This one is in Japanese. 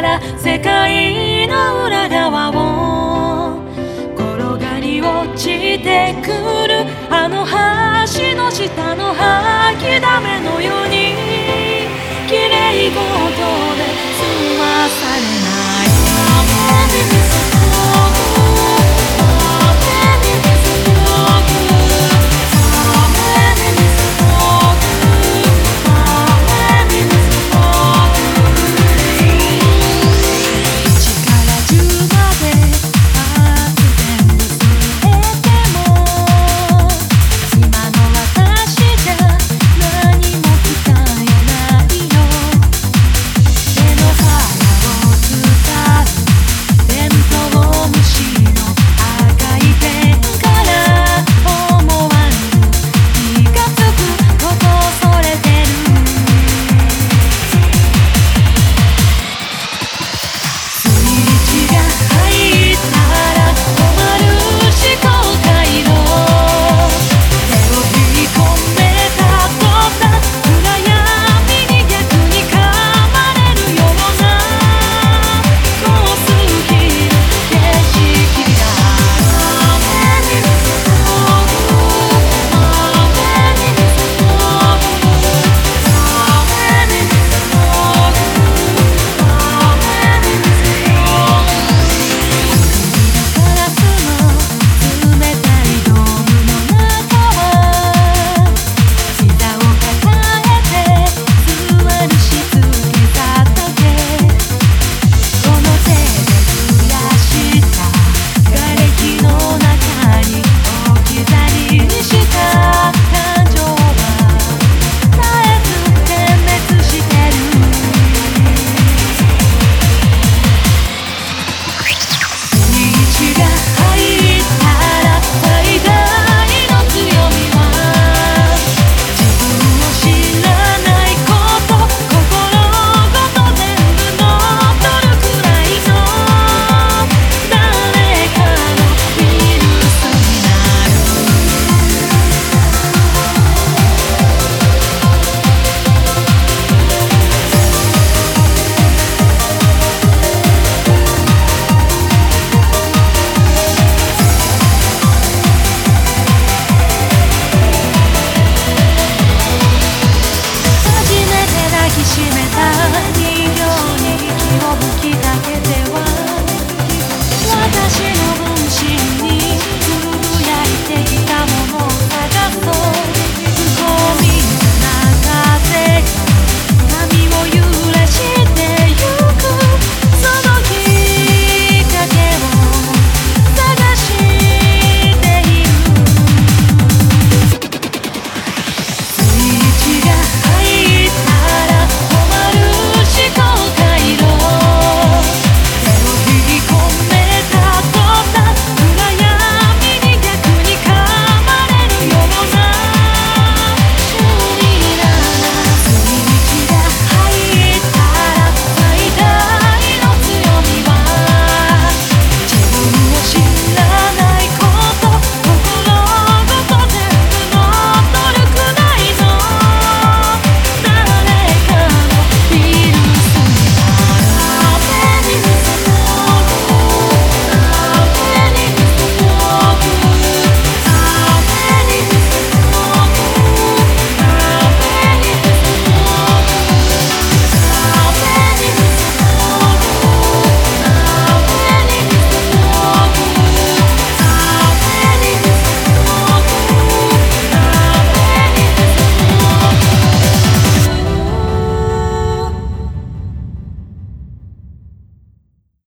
ら世界の裏側を転がり落ちてくる